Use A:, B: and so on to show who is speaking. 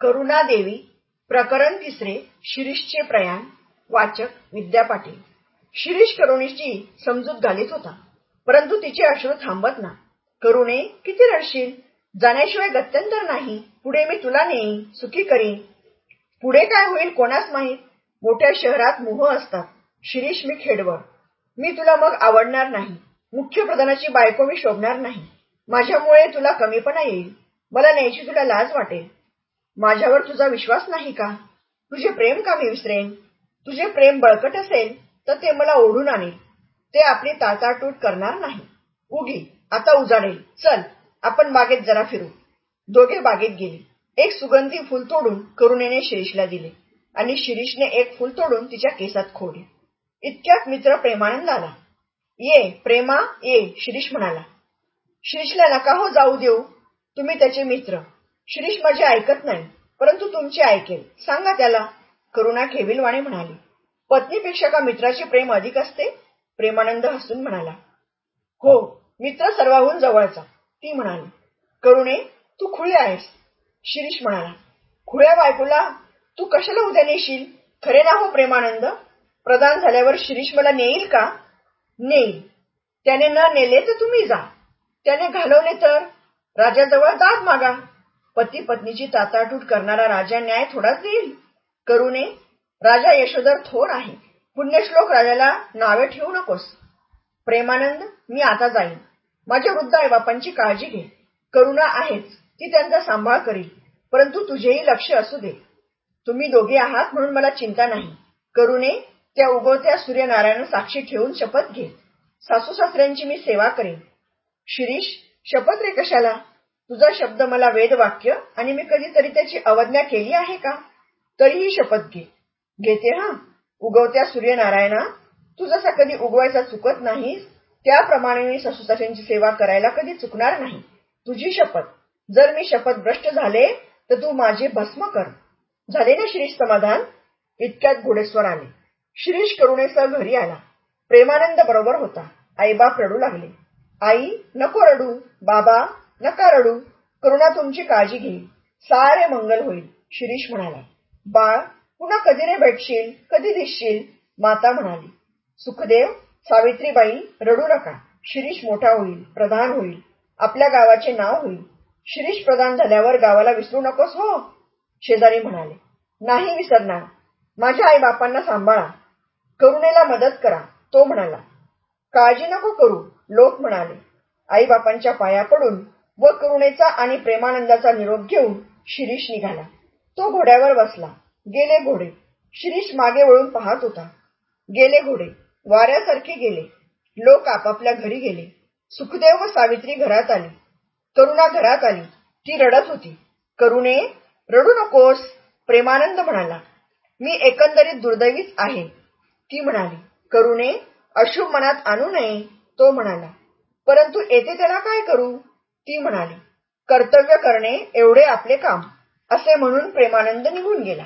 A: करुणा देवी प्रकरण तिसरे शिरीषचे प्रयाण वाचक विद्या पाटील शिरीष करुणीची समजूत घालीत होता परंतु तिचे अश्रू थांबत ना करुणे किती रडशील जाण्याशिवाय गत्यंतर नाही पुढे मी तुला नेईन सुखी करीन पुढे काय होईल कोणास माहीत मोठ्या शहरात मोह असतात शिरीष मी खेडवळ मी तुला मग आवडणार नाही मुख्य प्रधानाची बायको मी शोभणार नाही माझ्यामुळे तुला कमीपणा येईल मला न्यायची तुला लाज वाटेल माझ्यावर तुझा विश्वास नाही का? तुझे प्रेम का मी विसरेन? तुझे प्रेम बळकट असेल तर ते मला ओढून आणेल. ते आपली ताटातूट करणार नाही. उगी, आता उजाडेल. चल, आपण बागेत जरा फिरू. दोघे बागेत गेले. एक सुगंधी फूल तोडून करुणेने शिरीषला दिले आणि शिरीषने एक फूल तोडून तिच्या केसात खोडले. इतक्यात मित्र प्रेमानंद आला. ये प्रेमा, ये शिरीष म्हणाला. शिरीषला नका हो जाऊ देऊ. तुम्ही त्याचे मित्र. शिरीष माझे ऐकत नाही, परंतु तुमचे ऐकेल. सांगा त्याला. करुणा खेविलवाणे म्हणाली. पत्नीपेक्षा का मित्राचे प्रेम अधिक असते? प्रेमानंद हसून म्हणाला. हो, मित्र सर्वाहून जवळचा, ती म्हणाली. करुणे, तू खुळे आहेस. शिरीष म्हणाला. खुळ्या बायकोला तू कशाला उद्या नेशील? खरे ना हो प्रेमानंद? प्रदान झाल्यावर शिरीष मला नेईल का? नेईल. त्याने न नेले तर तुम्ही जा. त्याने घालवले तर? राजाजवळ दाद मागा. पती पत्नीची ताटातूट करणारा राजा न्याय थोडाच देईल करुणे राजा यशोधर थोर आहे पुण्यश्लोक राजाला नावे ठेवू नकोस प्रेमानंद मी आता जाईन माझ्या वृद्ध बापांची काळजी घे करुणा आहेच ती त्यांचा सांभाळ करील परंतु तुझेही लक्ष असू दे तुम्ही दोघे आहात म्हणून मला चिंता नाही करुणे त्या उगवत्या सूर्यनारायण साक्षी ठेवून शपथ घे सासू सासऱ्यांची मी सेवा करेन शिरीष शपथ रे कशाला तुझा शब्द मला वेद वाक्य आणि मी कधीतरी त्याची अवज्ञा केली आहे का तरीही शपथ घे घेते हा उगवत्या सूर्यनारायणा तू जसा कधी उगवायचा चुकत नाहीस त्याप्रमाणे मी ससूसाच्यांची सेवा करायला कधी चुकणार नाही तुझी शपथ जर मी शपथ भ्रष्ट झाले तर तू माझे भस्म कर झाले ना श्रीष समाधान इतक्यात घोडेस्वर आले शिरीष करुणेसह घरी आला प्रेमानंद बरोबर होता आईबाप रडू लागले आई नको रडू बाबा नका रडू. करुणा तुमची काळजी घेईल. सारे मंगल होईल. शिरीष म्हणाला. बाळ, पुन्हा कधी रे भेटशील, कधी दिसशील? माता म्हणाली. सुखदेव, सावित्रीबाई रडू नका. शिरीष मोठा होईल, प्रधान होईल. आपल्या गावाचे नाव होईल. शिरीष प्रधान झाल्यावर गावाला विसरू नकोस हो. शेजारी म्हणाले. नाही विसरणार. माझ्या आई बापांना सांभाळा. करुणेला मदत करा. तो म्हणाला. काळजी नको करू. लोक म्हणाले. आईबापांच्या पाया पडून व करुणेचा आणि प्रेमानंदाचा निरोप घेऊन शिरीष निघाला. तो घोड्यावर बसला. गेले घोडे. शिरीष मागे वळून पाहत होता. गेले घोडे. वाऱ्यासारखे गेले. लोक आपापल्या घरी गेले. सुखदेव व सावित्री घरात आली. तरुणा घरात आली. ती रडत होती. "करुणे, रडू नकोस," प्रेमानंद म्हणाला. "मी एकंदरीत दुर्दैवीच आहे," ती म्हणाली. "करुणे, अशुभ मनात आणू नये," तो म्हणाला. "परंतु येथे त्याला काय करू ती म्हणाली, कर्तव्य करणे एवढे आपले काम, असे म्हणून प्रेमानंद निघून गेला.